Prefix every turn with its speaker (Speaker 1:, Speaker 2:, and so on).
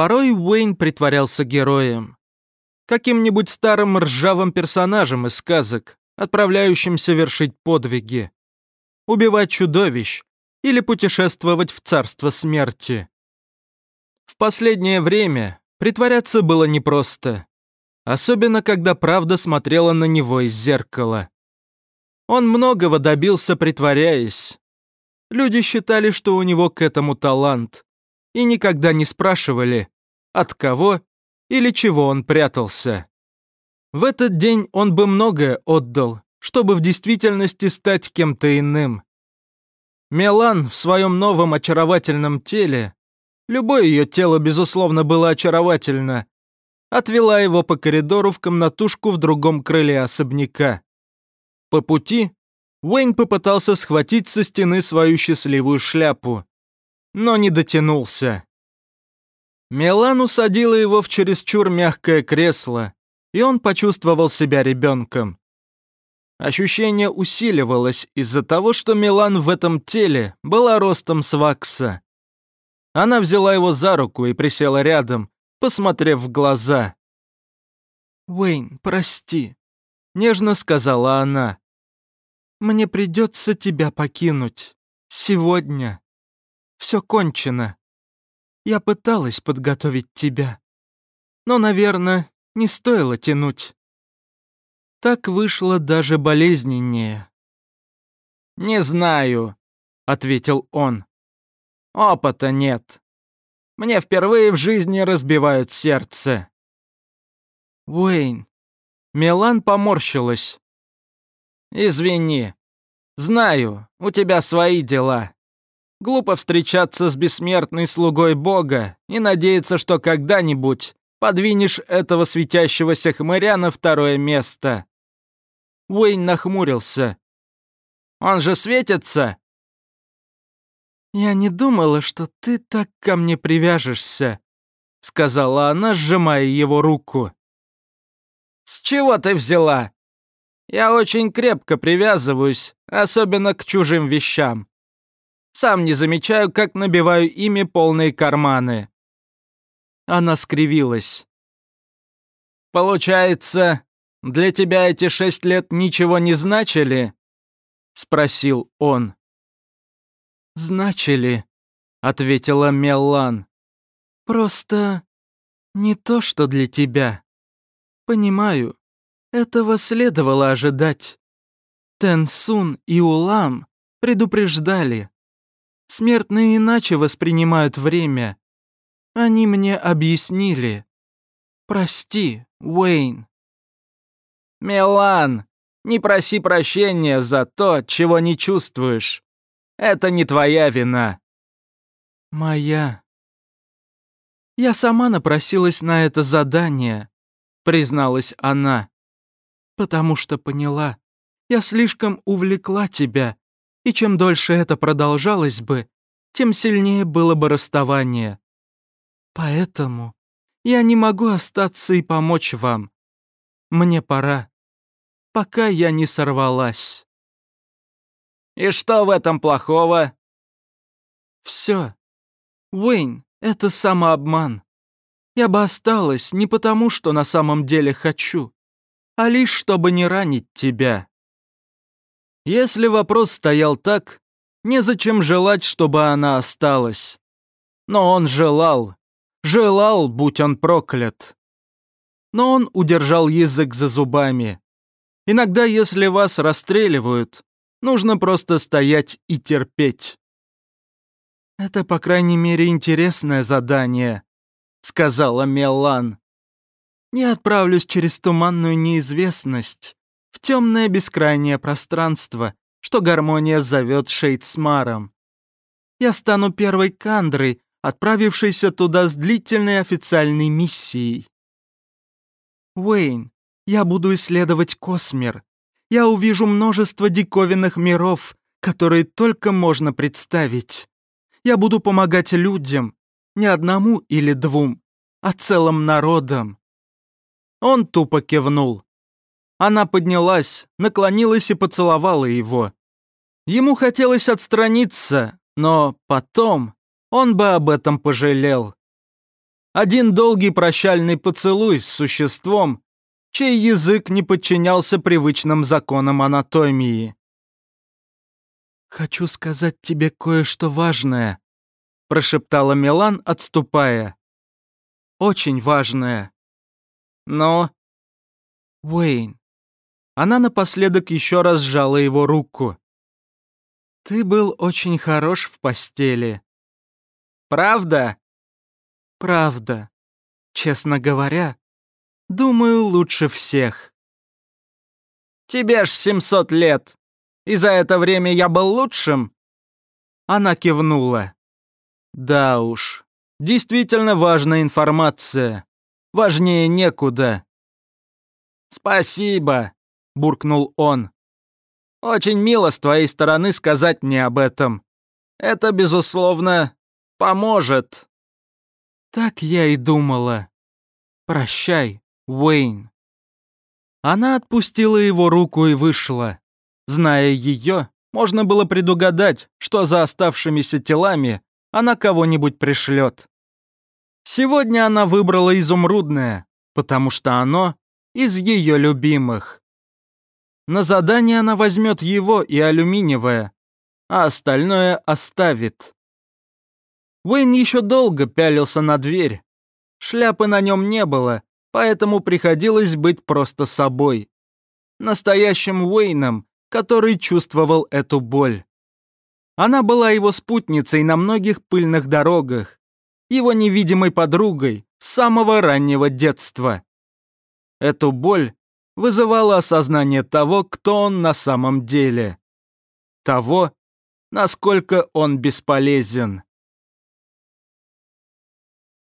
Speaker 1: Порой Уэйн притворялся героем. Каким-нибудь старым ржавым персонажем из сказок, отправляющимся вершить подвиги. Убивать чудовищ или путешествовать в царство смерти. В последнее время притворяться было непросто. Особенно, когда правда смотрела на него из зеркала. Он многого добился, притворяясь. Люди считали, что у него к этому талант, и никогда не спрашивали, от кого или чего он прятался. В этот день он бы многое отдал, чтобы в действительности стать кем-то иным. Мелан в своем новом очаровательном теле, любое ее тело, безусловно, было очаровательно, отвела его по коридору в комнатушку в другом крыле особняка. По пути Уэйн попытался схватить со стены свою счастливую шляпу, но не дотянулся. Мелан усадила его в чересчур мягкое кресло, и он почувствовал себя ребенком. Ощущение усиливалось из-за того, что Милан в этом теле была ростом с вакса. Она взяла его за руку и присела рядом, посмотрев в глаза. «Уэйн, прости», — нежно сказала она. «Мне придется тебя покинуть. Сегодня. Все кончено. Я пыталась подготовить тебя. Но, наверное, не стоило тянуть. Так вышло даже болезненнее».
Speaker 2: «Не знаю», — ответил он. «Опыта нет. Мне впервые в жизни разбивают сердце».
Speaker 1: «Уэйн». Мелан поморщилась.
Speaker 2: «Извини. Знаю, у тебя свои дела. Глупо встречаться с бессмертной слугой Бога и надеяться, что когда-нибудь подвинешь этого светящегося хмыря на второе место».
Speaker 1: Уэйн нахмурился.
Speaker 2: «Он же светится?»
Speaker 1: «Я не думала, что ты так ко мне привяжешься», — сказала она, сжимая его руку.
Speaker 2: «С чего ты взяла? Я очень крепко привязываюсь, особенно к чужим вещам. Сам не замечаю, как набиваю ими полные карманы».
Speaker 1: Она скривилась.
Speaker 2: «Получается, для тебя эти шесть лет ничего не значили?» — спросил он.
Speaker 1: «Значили», — ответила Меллан. «Просто не то, что для тебя. Понимаю, этого следовало ожидать. Тенсун и Улам предупреждали. Смертные иначе воспринимают время. Они мне объяснили. Прости, Уэйн.
Speaker 2: Мелан, не проси прощения за то, чего не чувствуешь. Это не твоя вина.
Speaker 1: Моя. Я сама напросилась на это задание призналась она. «Потому что поняла, я слишком увлекла тебя, и чем дольше это продолжалось бы, тем сильнее было бы расставание. Поэтому я не могу остаться и помочь вам. Мне пора, пока я не сорвалась».
Speaker 2: «И что в этом плохого?»
Speaker 1: «Все. Уэйн, это самообман. Я бы осталась не потому, что на самом деле хочу, а лишь чтобы не ранить тебя. Если вопрос стоял так, незачем желать, чтобы она осталась. Но он желал, желал, будь он проклят. Но он удержал язык за зубами. Иногда, если вас расстреливают, нужно просто стоять и терпеть. Это, по крайней мере, интересное задание, — сказала Меллан. «Я отправлюсь через туманную неизвестность, в темное бескрайнее пространство, что гармония зовет Шейдсмаром. Я стану первой кандрой, отправившейся туда с длительной официальной миссией. Уэйн, я буду исследовать космер. Я увижу множество диковинных миров, которые только можно представить. Я буду помогать людям, не одному или двум, а целым народом. Он тупо кивнул. Она поднялась, наклонилась и поцеловала его. Ему хотелось отстраниться, но потом он бы об этом пожалел. Один долгий прощальный поцелуй с существом, чей язык не подчинялся привычным законам анатомии. «Хочу сказать тебе кое-что важное», — прошептала Милан, отступая. «Очень важное». «Но...» «Уэйн». Она напоследок еще раз сжала его руку. «Ты был очень хорош в постели».
Speaker 2: «Правда?»
Speaker 1: «Правда. Честно говоря, думаю, лучше всех».
Speaker 2: «Тебе ж 700 лет. И за это время я был лучшим?»
Speaker 1: Она кивнула. «Да уж, действительно важная информация. Важнее некуда».
Speaker 2: «Спасибо», — буркнул он. «Очень мило с твоей стороны сказать мне об этом. Это, безусловно, поможет».
Speaker 1: Так я и думала. Прощай, Уэйн. Она отпустила его руку и вышла. Зная ее, можно было предугадать, что за оставшимися телами она кого-нибудь пришлет. Сегодня она выбрала изумрудное, потому что оно из ее любимых. На задание она возьмет его и алюминиевое, а остальное оставит. Уэйн еще долго пялился на дверь. Шляпы на нем не было, поэтому приходилось быть просто собой. Настоящим Уэйном, который чувствовал эту боль. Она была его спутницей на многих пыльных дорогах, его невидимой подругой с самого раннего детства. Эту боль вызывало осознание того, кто он на самом деле. Того, насколько он бесполезен.